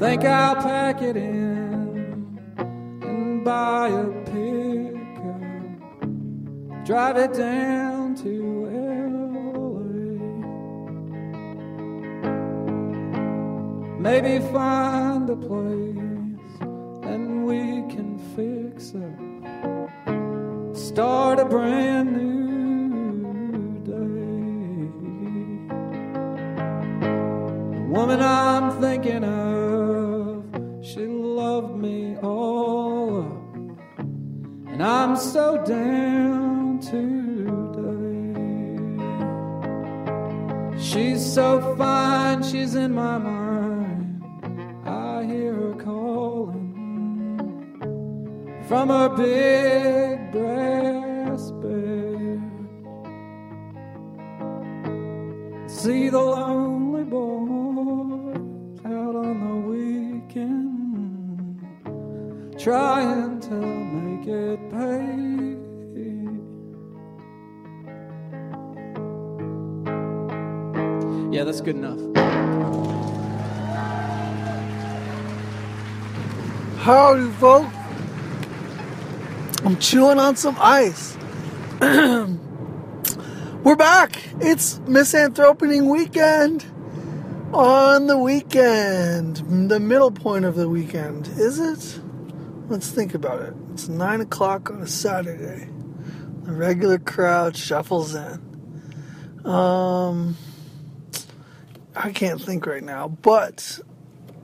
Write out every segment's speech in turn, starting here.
Think I'll pack it in and buy a pickup, drive it down to LA. Maybe find a place and we can fix it. Start a brand new woman I'm thinking of, loved me all up, and I'm so down today. She's so fine, she's in my mind. I hear her calling from her big brass bed. See the lonely boys trying to make it pay. Yeah, that's good enough. Howdy, folks. I'm chewing on some ice. We're back. It's Misanthropening weekend. On the weekend, the middle point of the weekend, is it? Let's think about it. It's nine o'clock on a Saturday. The regular crowd shuffles in. Um, I can't think right now, but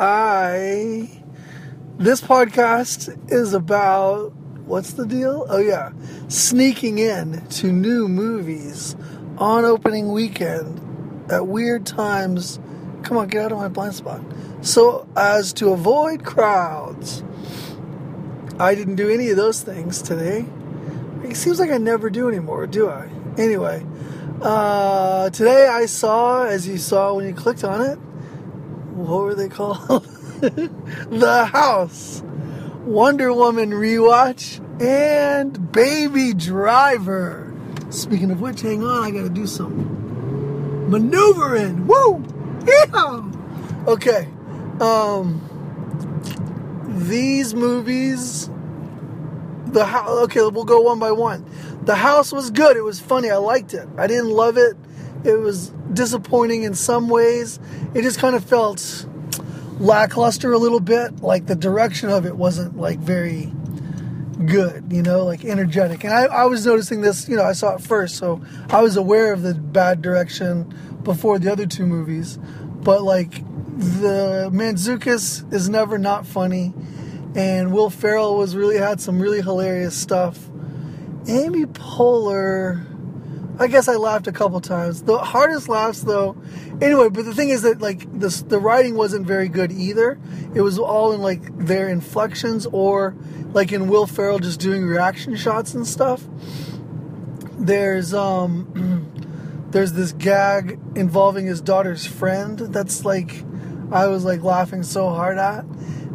I. This podcast is about what's the deal? Oh yeah, sneaking in to new movies on opening weekend at weird times. Come on, get out of my blind spot. So as to avoid crowds, I didn't do any of those things today. It seems like I never do anymore, do I? Anyway, uh, today I saw, as you saw when you clicked on it, what were they called? the House. Wonder Woman rewatch, and Baby Driver. Speaking of which, hang on, I gotta do some maneuvering. Woo! Yeah! Okay. Um, these movies, the house. Okay, we'll go one by one. The house was good. It was funny. I liked it. I didn't love it. It was disappointing in some ways. It just kind of felt lackluster a little bit. Like the direction of it wasn't like very good, you know, like energetic. And I, I was noticing this, you know, I saw it first, so I was aware of the bad direction before the other two movies. But like the Mantzoukas is never not funny, and Will Ferrell was really had some really hilarious stuff. Amy Poehler. I guess I laughed a couple times. The hardest laughs, though. Anyway, but the thing is that like the the writing wasn't very good either. It was all in like their inflections or like in Will Ferrell just doing reaction shots and stuff. There's um there's this gag involving his daughter's friend that's like I was like laughing so hard at,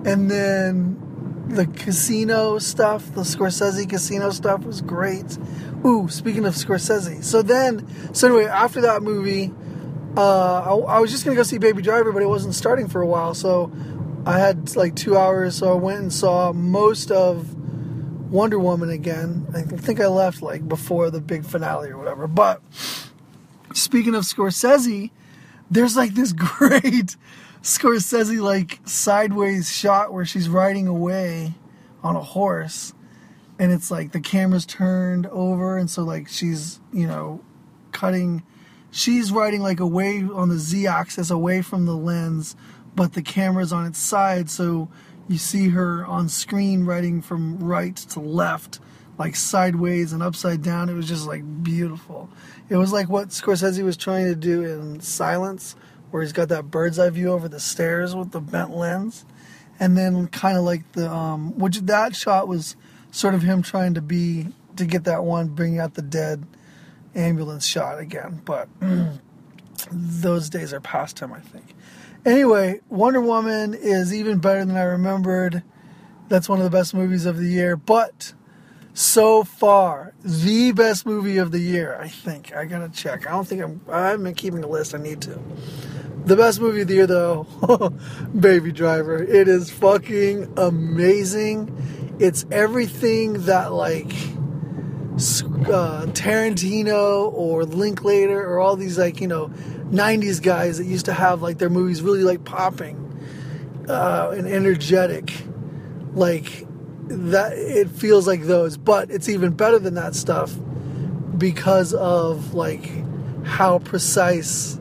and then the casino stuff, the Scorsese casino stuff was great. Ooh, speaking of Scorsese. So then, so anyway, after that movie, uh, I, I, was just gonna go see Baby Driver, but it wasn't starting for a while, so I had like two hours. So I went and saw most of Wonder Woman again. I think I left like before the big finale or whatever. But speaking of Scorsese, there's like this great Scorsese like sideways shot where she's riding away on a horse and it's like the camera's turned over and so like she's you know cutting she's riding like away on the z-axis away from the lens but the camera's on its side so you see her on screen riding from right to left like sideways and upside down. It was just like beautiful. It was like what scorsese was trying to do in silence where he's got that bird's eye view over the stairs with the bent lens. And then kind of like the um which that shot was sort of him trying to be to get that one bringing out the dead ambulance shot again. But those days are past him i think. Anyway wonder woman is even better than i remembered. That's one of the best movies of the year. But so far the best movie of the year. I think I gotta check. I don't think I'm. I haven't been keeping a list. I need to. The best movie of the year, though, Baby Driver. It is fucking amazing. It's everything that like uh, Tarantino or Linklater or all these like you know '90s guys that used to have like their movies really like popping uh, and energetic, like that. It feels like those, but it's even better than that stuff because of like how precise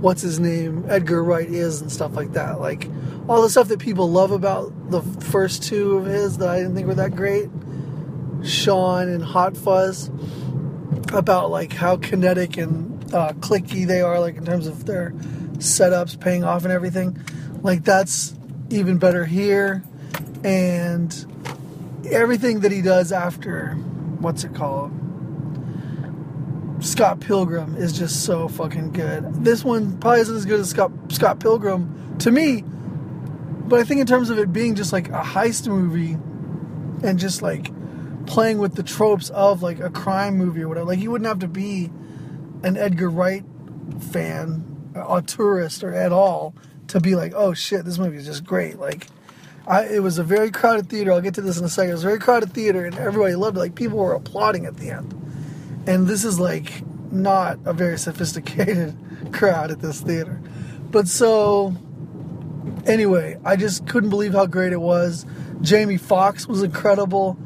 what's his name Edgar Wright is and stuff like that. Like all the stuff that people love about the first two of his that I didn't think were that great. Shaun and Hot Fuzz about like how kinetic and uh, clicky they are, like in terms of their setups paying off and everything. Like that's even better here, and everything that he does after what's it called? Scott Pilgrim is just so fucking good. This one probably isn't as good as Scott Scott Pilgrim to me, but I think in terms of it being just like a heist movie and just like playing with the tropes of like a crime movie or whatever. Like you wouldn't have to be an Edgar Wright fan, a tourist or at all to be like, oh shit, this movie is just great. Like, I, it was a very crowded theater. I'll get to this in a second. It was a very crowded theater, and everybody loved it. Like people were applauding at the end. And this is like not a very sophisticated crowd at this theater. But so, anyway, I just couldn't believe how great it was. Jamie Foxx was incredible.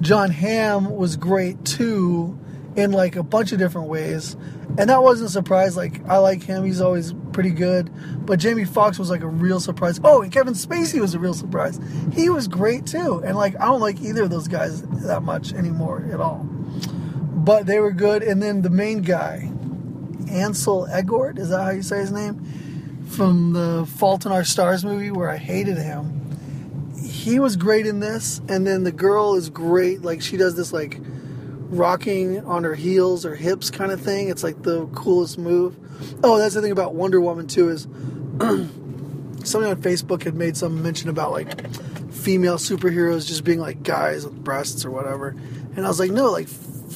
Jon Hamm was great too, in like a bunch of different ways. And that wasn't a surprise. Like I like him; he's always pretty good. But Jamie Foxx was like a real surprise. Oh, and Kevin Spacey was a real surprise. He was great too. And like I don't like either of those guys that much anymore at all. But they were good. And then the main guy, Ansel Elgort, is that how you say his name? From the Fault in Our Stars movie, where I hated him he was great in this, and then the girl is great. Like she does this like rocking on her heels or hips kind of thing. It's like the coolest move. Oh, that's the thing about Wonder Woman too is somebody on Facebook had made some mention about like female superheroes just being like guys with breasts or whatever, and I was like, no, like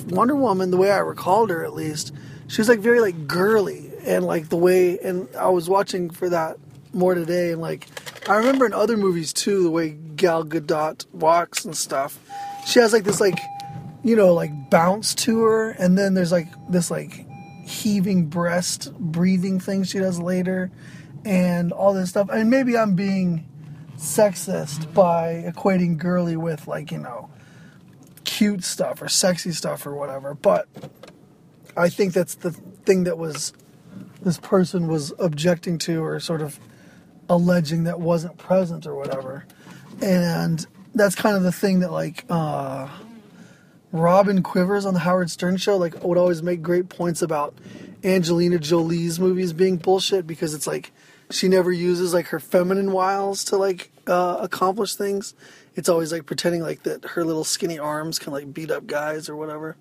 Wonder Woman, the way I recalled her at least, she was like very like girly and like the way, and I was watching for that more today and like I remember in other movies too the way Gal Gadot walks and stuff. She has like this like you know like bounce to her, and then there's like this like heaving breast breathing thing she does later, and all this stuff. And maybe I'm being sexist by equating girly with like you know cute stuff or sexy stuff or whatever, but I think that's the thing that was this person was objecting to or sort of alleging that wasn't present or whatever. And that's kind of the thing that like uh, Robin Quivers on the Howard Stern show like would always make great points about Angelina Jolie's movies being bullshit because it's like she never uses like her feminine wiles to like uh, accomplish things. It's always like pretending like that her little skinny arms can like beat up guys or whatever.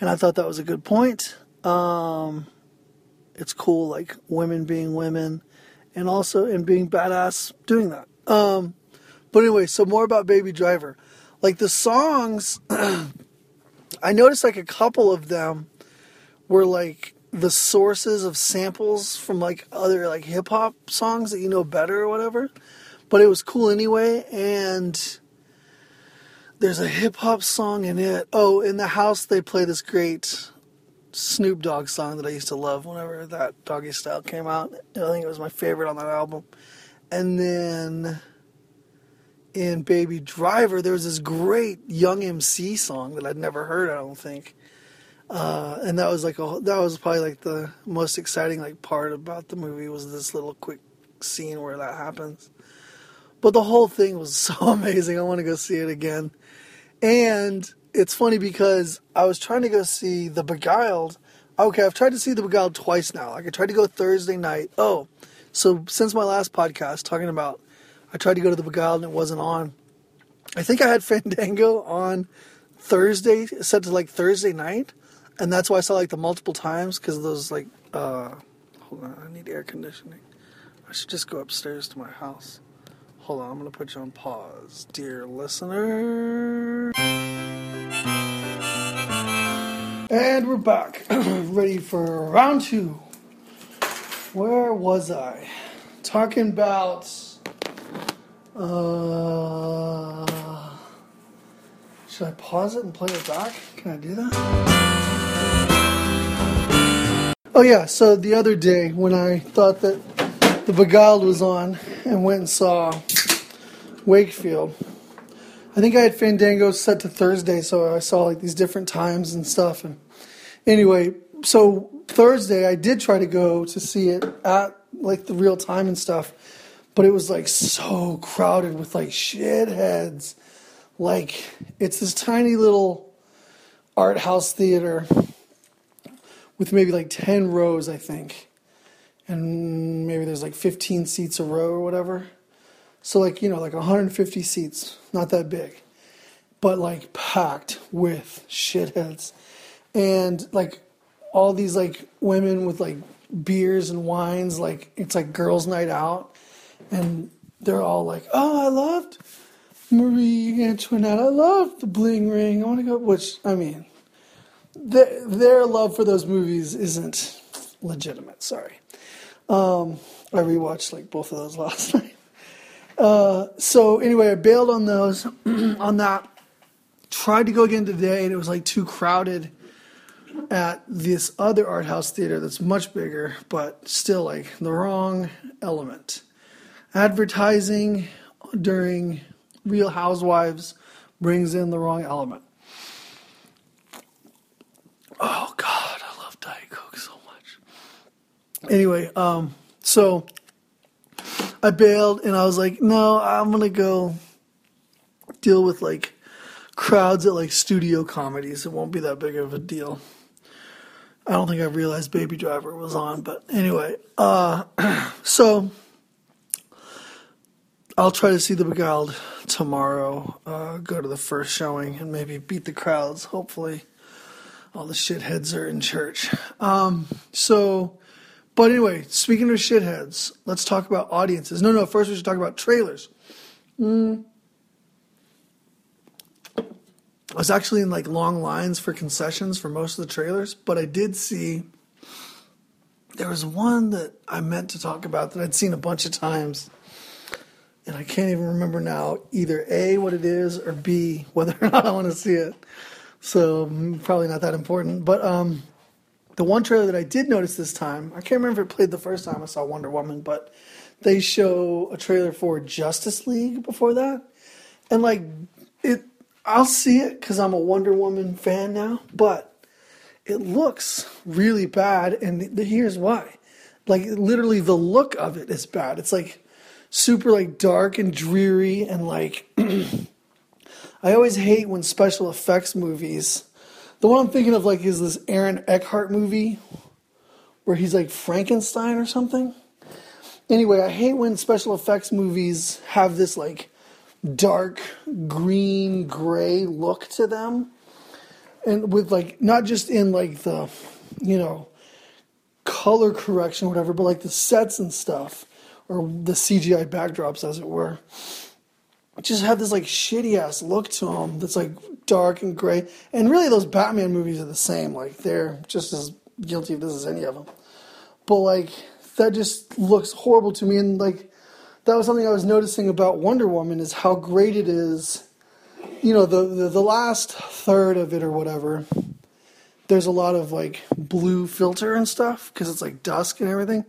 And I thought that was a good point. Um, it's cool like women being women and also and being badass doing that. Um, but anyway, so more about Baby Driver. Like the songs, I noticed like a couple of them were like the sources of samples from like other like hip hop songs that you know better or whatever. But it was cool anyway, and there's a hip hop song in it. Oh, in the house they play this great Snoop Dogg song that I used to love whenever that Doggy Style came out. I think it was my favorite on that album. And then in Baby Driver, there was this great Young MC song that I'd never heard. I don't think. Uh, and that was like a that was probably like the most exciting like part about the movie was this little quick scene where that happens. But the whole thing was so amazing. I want to go see it again. And it's funny because I was trying to go see The Beguiled. Okay, I've tried to see The Beguiled twice now. Like I tried to go Thursday night. Oh, so since my last podcast talking about, I tried to go to The Beguiled and it wasn't on. I think I had Fandango on Thursday, set to like Thursday night, and that's why I saw like the multiple times because those like. uh Hold on, I need air conditioning. I should just go upstairs to my house. Hold on, I'm gonna put you on pause, dear listener. And we're back, ready for round two. Where was I? Talking about. Uh, should I pause it and play it back? Can I do that? Oh, yeah, so the other day when I thought that the Beguiled was on and went and saw Wakefield. I think I had Fandango set to Thursday, so I saw like these different times and stuff. And anyway, so Thursday I did try to go to see it at like the real time and stuff, but it was like so crowded with like shitheads. Like it's this tiny little art house theater with maybe like 10 rows, I think. And maybe there's like 15 seats a row or whatever. So like, you know, like 150 seats, not that big. But like packed with shitheads. And like all these like women with like beers and wines, like it's like girls' night out. And they're all like, Oh, I loved Marie Antoinette. I loved the bling ring. I want to go which I mean their, their love for those movies isn't legitimate, sorry. Um, I rewatched like both of those last night. Uh, so anyway, I bailed on those, on that. Tried to go again today, and it was like too crowded at this other art house theater that's much bigger, but still like the wrong element. Advertising during Real Housewives brings in the wrong element. Oh God, I love Diet Coke so much. Anyway, um, so I bailed and I was like, no, I'm gonna go deal with like crowds at like studio comedies. It won't be that big of a deal. I don't think I realized Baby Driver was on, but anyway, uh, so I'll try to see The Beguiled tomorrow. Uh, go to the first showing and maybe beat the crowds. Hopefully, all the shitheads are in church. Um, so but anyway, speaking of shitheads, let's talk about audiences. No, no, first we should talk about trailers. Mm. I was actually in like long lines for concessions for most of the trailers, but I did see there was one that I meant to talk about that I'd seen a bunch of times. And I can't even remember now either A, what it is, or B, whether or not I want to see it. So, mm, probably not that important. But um, the one trailer that I did notice this time, I can't remember if it played the first time I saw Wonder Woman, but they show a trailer for Justice League before that. And like it I'll see it cuz I'm a Wonder Woman fan now, but it looks really bad and the, here's why. Like literally the look of it is bad. It's like super like dark and dreary and like I always hate when special effects movies the one I'm thinking of like is this Aaron Eckhart movie where he's like Frankenstein or something. Anyway, I hate when special effects movies have this like dark green gray look to them. And with like not just in like the you know color correction or whatever, but like the sets and stuff or the CGI backdrops as it were just have this like shitty ass look to them that's like dark and gray. And really, those Batman movies are the same. Like they're just as guilty of this as any of them. But like that just looks horrible to me. And like that was something I was noticing about Wonder Woman is how great it is. You know, the the, the last third of it or whatever. There's a lot of like blue filter and stuff because it's like dusk and everything.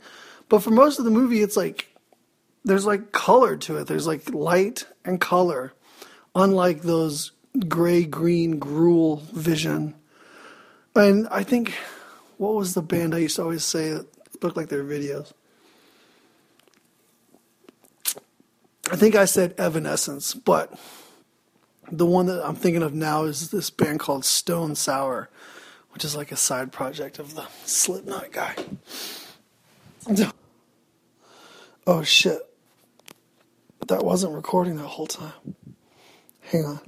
But for most of the movie, it's like there's like color to it. There's like light and color, unlike those gray green gruel vision. And I think what was the band I used to always say that looked like their videos? I think I said Evanescence, but the one that I'm thinking of now is this band called Stone Sour, which is like a side project of the Slipknot guy. Oh shit that wasn't recording the whole time. Hang on.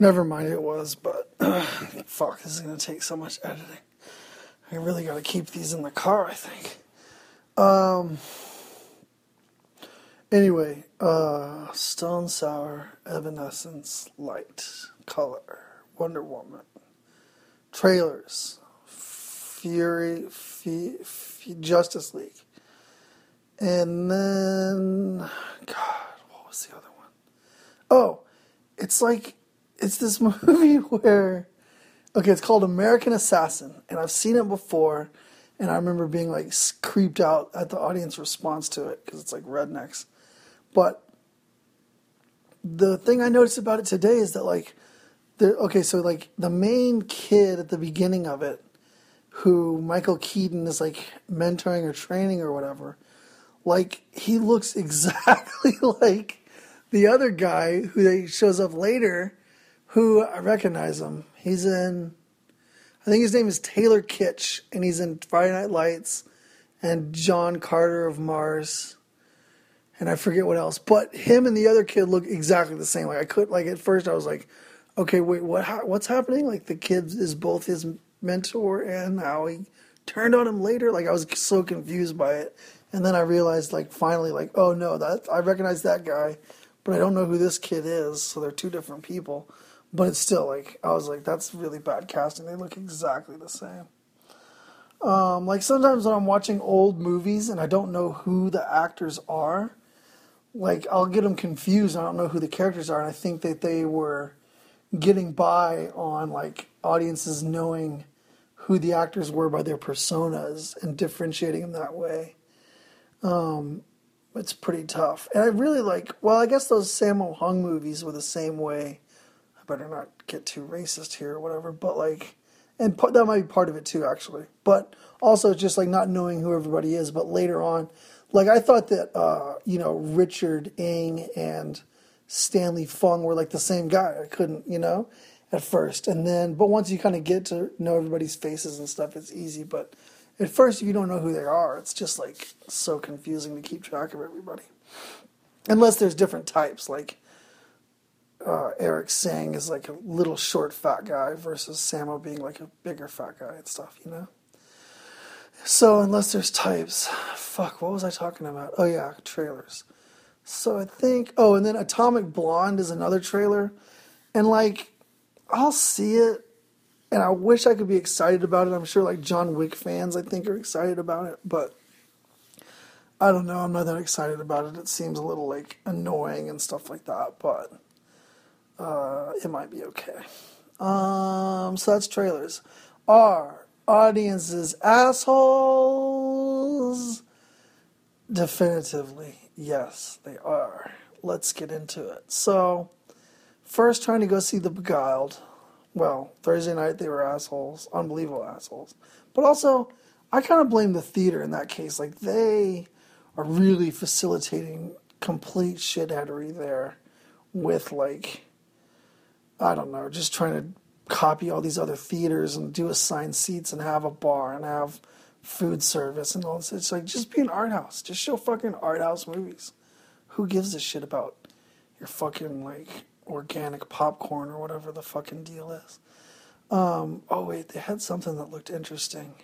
Never mind, it was, but uh, fuck, this is gonna take so much editing. I really gotta keep these in the car, I think. Um, Anyway, uh, Stone Sour, Evanescence, Light, Color, Wonder Woman, trailers, Fury, F- F- Justice League, and then God, what was the other one? Oh, it's like it's this movie where okay, it's called American Assassin, and I've seen it before, and I remember being like creeped out at the audience response to it because it's like rednecks, but the thing I noticed about it today is that like okay, so like the main kid at the beginning of it, who Michael Keaton is like mentoring or training or whatever, like he looks exactly like the other guy who shows up later, who I recognize him. He's in, I think his name is Taylor Kitsch, and he's in Friday Night Lights, and John Carter of Mars and I forget what else. But him and the other kid look exactly the same. Like I could like at first I was like, okay, wait, what? what's happening? Like the kid is both his mentor and how he turned on him later. Like I was so confused by it, and then I realized like finally like oh no that I recognize that guy, but I don't know who this kid is. So they're two different people. But it's still like I was like that's really bad casting. They look exactly the same. Um, like sometimes when I'm watching old movies and I don't know who the actors are, like I'll get them confused. I don't know who the characters are, and I think that they were getting by on like audiences knowing who the actors were by their personas and differentiating them that way. Um, it's pretty tough, and I really like. Well, I guess those Sammo Hung movies were the same way. I better not get too racist here or whatever, but like, and that might be part of it too, actually. But also just like not knowing who everybody is. But later on, like I thought that uh, you know Richard Ng and Stanley Fung were like the same guy. I couldn't, you know, at first, and then but once you kind of get to know everybody's faces and stuff, it's easy. But at first, if you don't know who they are, it's just like so confusing to keep track of everybody. Unless there's different types, like uh, Eric Tsang is like a little short fat guy versus Sammo being like a bigger fat guy and stuff, you know. So unless there's types, fuck, what was I talking about? Oh yeah, trailers. So I think oh, and then Atomic Blonde is another trailer, and like I'll see it, and I wish I could be excited about it. I'm sure like John Wick fans I think are excited about it, but I don't know. I'm not that excited about it. It seems a little like annoying and stuff like that, but uh, it might be okay. Um, so that's trailers. R audiences assholes? Definitively, yes, they are. Let's get into it. So, first, trying to go see The Beguiled. Well, Thursday night they were assholes, unbelievable assholes. But also, I kind of blame the theater in that case. Like, they are really facilitating complete shitheadery there with, like, I don't know, just trying to copy all these other theaters and do assigned seats and have a bar and have food service and all this. It's like just be an art house. Just show fucking art house movies. Who gives a shit about your fucking like organic popcorn or whatever the fucking deal is? Um, oh wait, they had something that looked interesting.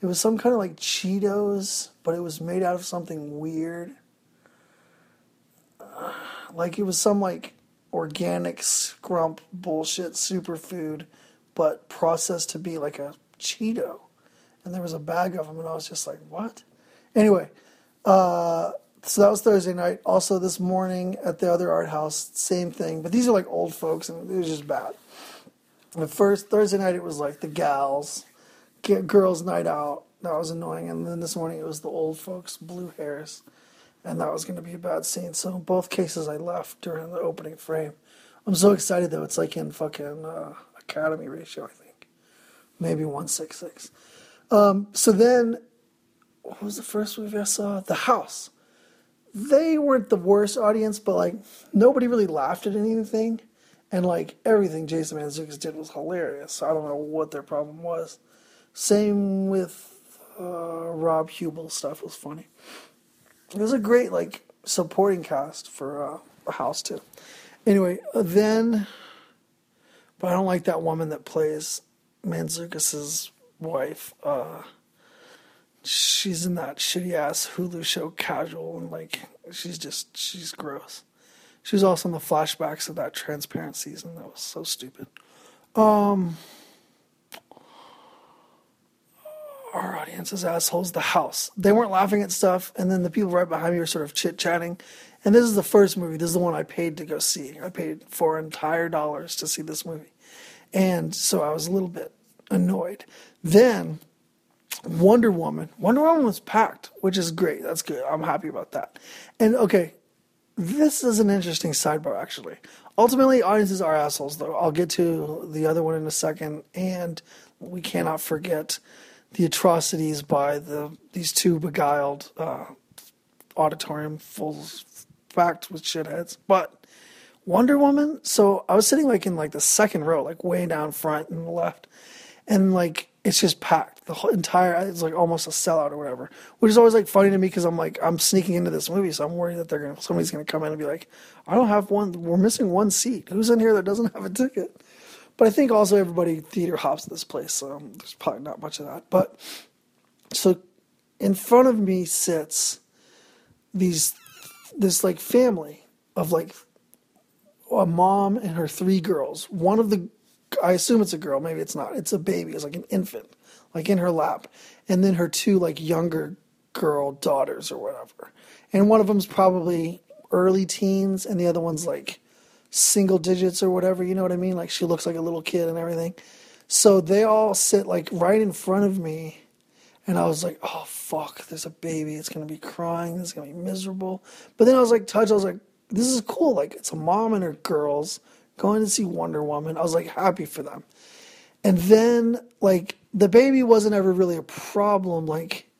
It was some kind of like Cheetos, but it was made out of something weird. Like it was some like organic scrump bullshit superfood, but processed to be like a Cheeto. And there was a bag of them, and I was just like, what? Anyway, uh, so that was Thursday night. Also, this morning at the other art house, same thing. But these are like old folks, and it was just bad. The first Thursday night, it was like the gals, girls' night out. That was annoying. And then this morning, it was the old folks, blue hairs and that was going to be a bad scene. So in both cases, I left during the opening frame. I'm so excited though; it's like in fucking uh, Academy ratio, I think, maybe one six six. Um, so then, what was the first movie I saw? The House. They weren't the worst audience, but like nobody really laughed at anything, and like everything Jason Mantzoukas did was hilarious. So I don't know what their problem was. Same with uh, Rob Huebel stuff was funny. It was a great like supporting cast for uh, house too. Anyway, then, but I don't like that woman that plays Mantzoukas' wife. Uh, she's in that shitty ass Hulu show Casual, and like she's just she's gross. She was also in the flashbacks of that Transparent season. That was so stupid. Um, our audience is assholes. The house. They weren't laughing at stuff, and then the people right behind me were sort of chit chatting. And this is the first movie. This is the one I paid to go see. I paid four entire dollars to see this movie, and so I was a little bit annoyed. Then Wonder Woman. Wonder Woman was packed, which is great. That's good. I'm happy about that. And okay, this is an interesting sidebar actually. Ultimately, audiences are assholes, though. I'll get to the other one in a second, and we cannot forget the atrocities by the these two beguiled uh, auditorium full packed with shitheads. But Wonder Woman. So I was sitting like in like the second row, like way down front and left, and like it's just packed. The whole entire it's like almost a sellout or whatever, which is always like funny to me because I'm like I'm sneaking into this movie, so I'm worried that they're gonna somebody's gonna come in and be like, I don't have one. We're missing one seat. Who's in here that doesn't have a ticket? But I think also everybody theater hops this place, so um, there's probably not much of that. But so in front of me sits these this like family of like a mom and her three girls. One of the I assume it's a girl, maybe it's not. It's a baby, it's like an infant, like in her lap. And then her two like younger girl daughters or whatever. And one of them's probably early teens and the other one's like single digits or whatever, you know what I mean? Like she looks like a little kid and everything. So they all sit like right in front of me. And I was like, oh, fuck, there's a baby. It's going to be crying. It's going to be miserable. But then I was like, touched. I was like, this is cool. Like, it's a mom and her girls going to see Wonder Woman. I was like, happy for them. And then, like, the baby wasn't ever really a problem. Like,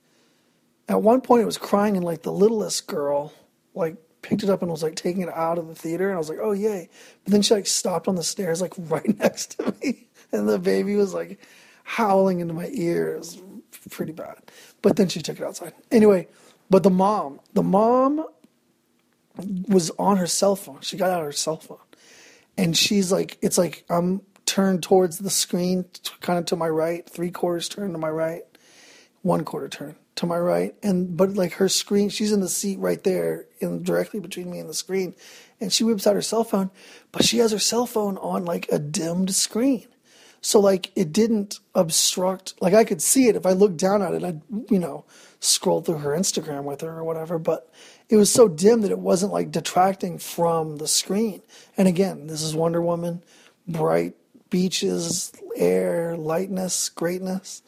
at one point, it was crying, and like the littlest girl, like, picked it up and was like taking it out of the theater and I was like, oh yay. But then she like stopped on the stairs like right next to me and the baby was like howling into my ears, pretty bad. But then she took it outside. Anyway, but the mom, the mom was on her cell phone. She got out her cell phone. And she's like, it's like I'm turned towards the screen, kind of to my right, three quarters turned to my right, one quarter turn to my right and but like her screen she's in the seat right there in directly between me and the screen and she whips out her cell phone but she has her cell phone on like a dimmed screen. So like it didn't obstruct like i could see it if i looked down at it i'd you know scroll through her instagram with her or whatever but it was so dim that it wasn't like detracting from the screen. And again this is wonder woman bright beaches air lightness greatness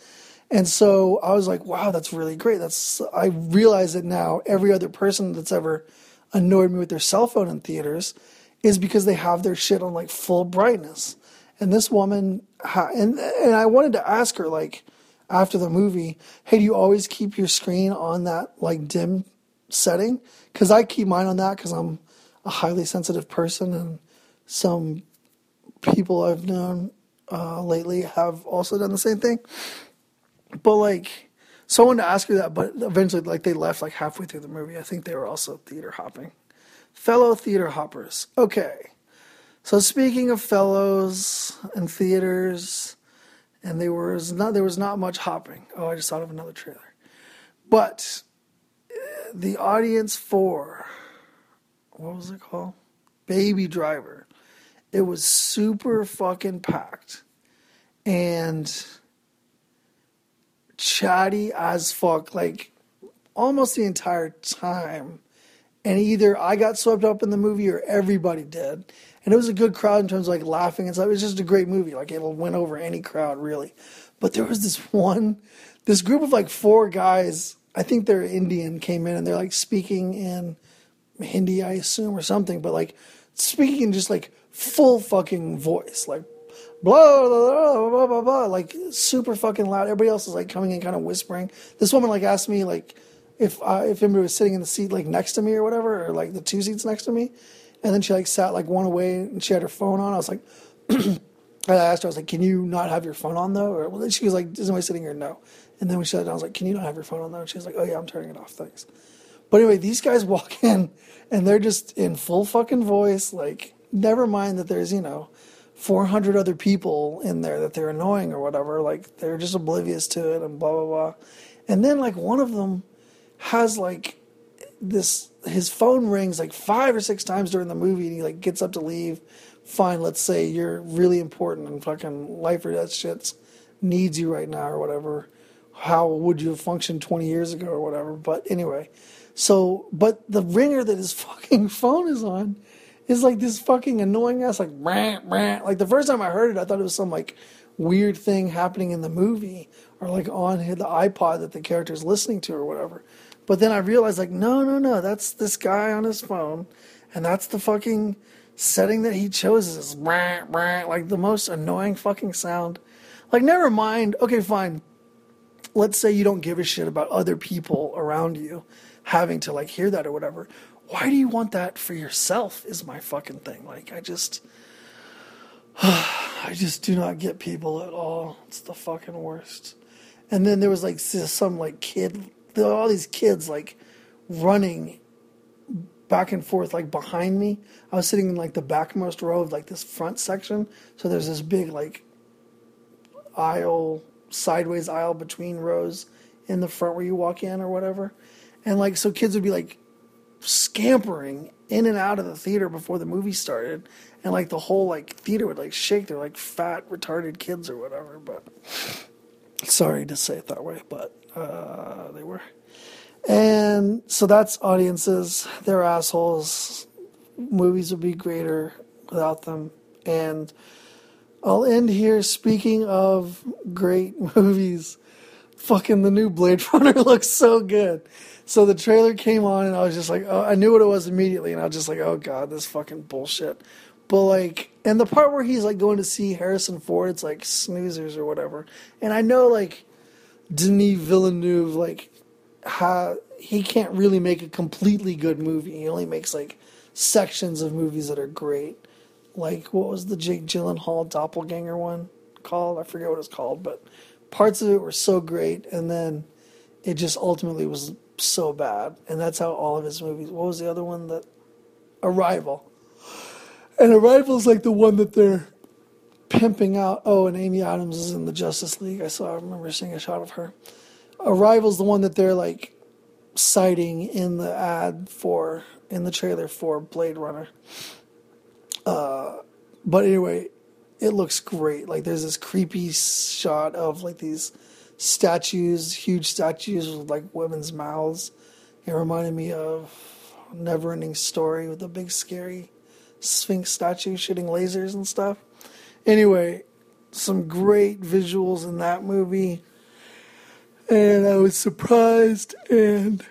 and so I was like, wow, that's really great. That's I realize that now every other person that's ever annoyed me with their cell phone in theaters is because they have their shit on like full brightness. And this woman, and and I wanted to ask her like after the movie, hey, do you always keep your screen on that like dim setting? Because I keep mine on that because I'm a highly sensitive person, and some people I've known uh, lately have also done the same thing. But like, someone to ask you that, but eventually, like, they left like halfway through the movie. I think they were also theater hopping. Fellow theater hoppers. Okay. So speaking of fellows and theaters, and there was not there was not much hopping. Oh, I just thought of another trailer. But the audience for what was it called? Baby Driver. It was super fucking packed. And chatty as fuck, like almost the entire time. And either I got swept up in the movie or everybody did. And it was a good crowd in terms of like laughing and stuff. It was just a great movie. Like it'll win over any crowd, really. But there was this one, this group of like four guys, I think they're Indian, came in and they're like speaking in Hindi, I assume, or something, but like speaking in just like full fucking voice, like blah, blah, blah, blah, blah, like super fucking loud. Everybody else is like coming in kind of whispering. This woman like asked me like if uh, if anybody was sitting in the seat like next to me or whatever, or like the two seats next to me. And then she like sat like one away and she had her phone on. I was like, I asked her, I was like, can you not have your phone on though? Or well, she was like, is anybody sitting here? No. And then we sat down, I was like, can you not have your phone on though? And she was like, oh yeah, I'm turning it off. Thanks. But anyway, these guys walk in and they're just in full fucking voice. Like, never mind that there's, you know, 400 other people in there that they're annoying or whatever. Like they're just oblivious to it and blah, blah, blah. And then like one of them has like this his phone rings like five or six times during the movie and he like gets up to leave. Fine, let's say you're really important and fucking life or death shits needs you right now or whatever. How would you have functioned 20 years ago or whatever? But anyway, so, but the ringer that his fucking phone is on is like this fucking annoying ass, like, rant, rant. Like the first time I heard it, I thought it was some like weird thing happening in the movie or like on the iPod that the character's listening to or whatever. But then I realized, like, no, no, no, that's this guy on his phone, and that's the fucking setting that he chose is rant, like the most annoying fucking sound. Like, never mind. Okay, fine. Let's say you don't give a shit about other people around you having to like hear that or whatever. Why do you want that for yourself? Is my fucking thing. Like, I just. I just do not get people at all. It's the fucking worst. And then there was like some like kid, all these kids like running back and forth like behind me. I was sitting in like the backmost row of like this front section. So there's this big like aisle, sideways aisle between rows in the front where you walk in or whatever. And like so kids would be like scampering in and out of the theater before the movie started. And like the whole like theater would like shake. They're like fat retarded kids or whatever. But sorry to say it that way but uh, they were. And so that's audiences. They're assholes. Movies would be greater without them. And i'll end here. Speaking of great movies fucking the new blade runner looks so good so the trailer came on, and I was just like, oh, I knew what it was immediately, and I was just like, oh god, this fucking bullshit. But like, and the part where he's like going to see Harrison Ford, it's like snoozers or whatever. And I know like Denis Villeneuve, like how he can't really make a completely good movie. He only makes like sections of movies that are great. Like what was the Jake Gyllenhaal doppelganger one called? I forget what it's called, but parts of it were so great, and then it just ultimately was so bad, and that's how all of his movies. What was the other one that? Arrival. And Arrival is like the one that they're pimping out. Oh, and Amy Adams is in the Justice League. I saw. I remember seeing a shot of her. Arrival's the one that they're like citing in the ad for in the trailer for Blade Runner. Uh, but anyway, it looks great. Like there's this creepy shot of like these statues, huge statues with like women's mouths. It reminded me of Never Ending Story with the big scary Sphinx statue shooting lasers and stuff. Anyway, some great visuals in that movie. And I was surprised and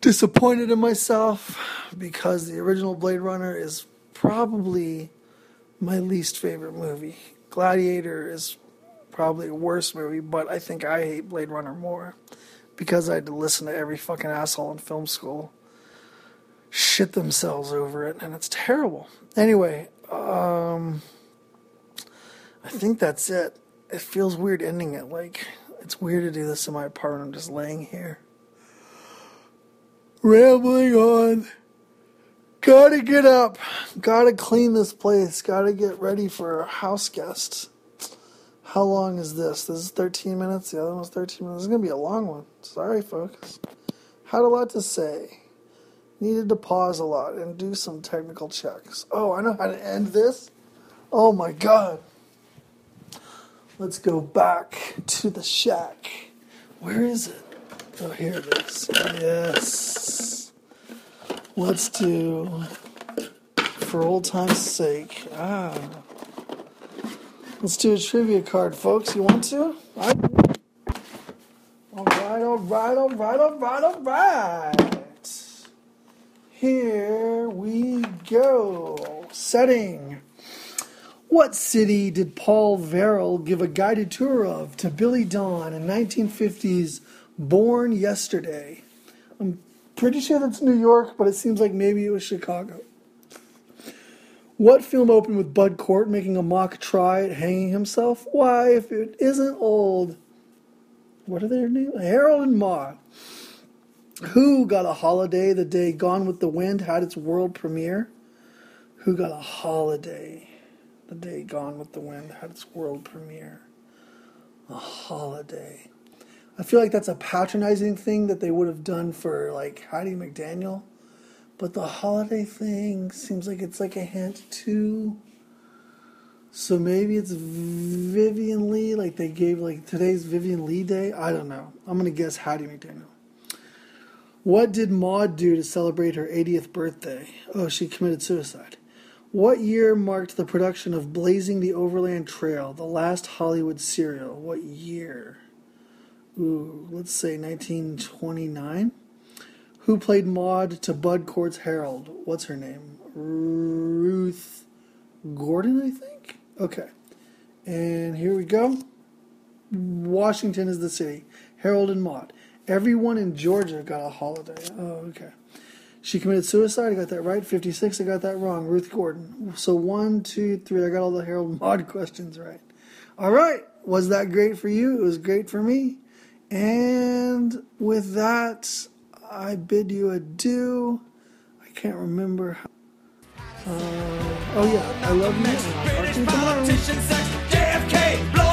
disappointed in myself because the original Blade Runner is probably my least favorite movie. Gladiator is probably a worse movie, but I think I hate Blade Runner more because I had to listen to every fucking asshole in film school shit themselves over it, and it's terrible. Anyway, um, I think that's it. It feels weird ending it. Like, it's weird to do this in my apartment. I'm just laying here, rambling on. Gotta get up. Gotta clean this place. Gotta get ready for house guests. How long is this? This is 13 minutes. The other one's 13 minutes. This is to be a long one. Sorry, folks. Had a lot to say. Needed to pause a lot and do some technical checks. Oh, I know how to end this. Oh my god. Let's go back to the shack. Where is it? Oh, here it is. Yes. Let's do, for old time's sake. Ah. Let's do a trivia card, folks. You want to? I all right, all right, all right, all right, all right. Here we go. Setting. What city did Paul Verrall give a guided tour of to Billie Dawn in 1950's Born Yesterday? I'm pretty sure that's New York, but it seems like maybe it was Chicago. What film opened with Bud Cort making a mock try at hanging himself? Why, if it isn't old. What are their names? Harold and Maude. Who got a holiday the day Gone with the Wind had its world premiere? Who got a holiday the day Gone with the Wind had its world premiere? A holiday. I feel like that's a patronizing thing that they would have done for like Hattie McDaniel. But the holiday thing seems like it's like a hint too. So maybe it's Vivien Leigh, like they gave like today's Vivien Leigh Day. I don't know. I'm gonna guess Hattie McDaniel. What did Maude do to celebrate her 80th birthday? Oh, she committed suicide. What year marked the production of Blazing the Overland Trail, the last Hollywood serial? What year? Let's say 1929. Who played Maude to Bud Cort's Harold? What's her name? Ruth Gordon, I think. Okay. And here we go. Washington is the city. Harold and Maude. Everyone in Georgia got a holiday. Oh, okay. She committed suicide. I got that right. 56. I got that wrong. Ruth Gordon. So one, two, three. I got all the Harold Maude questions right. All right. Was that great for you? It was great for me. And with that, I bid you adieu. I can't remember how. Uh, oh yeah, I love you. I'll talk to you tomorrow.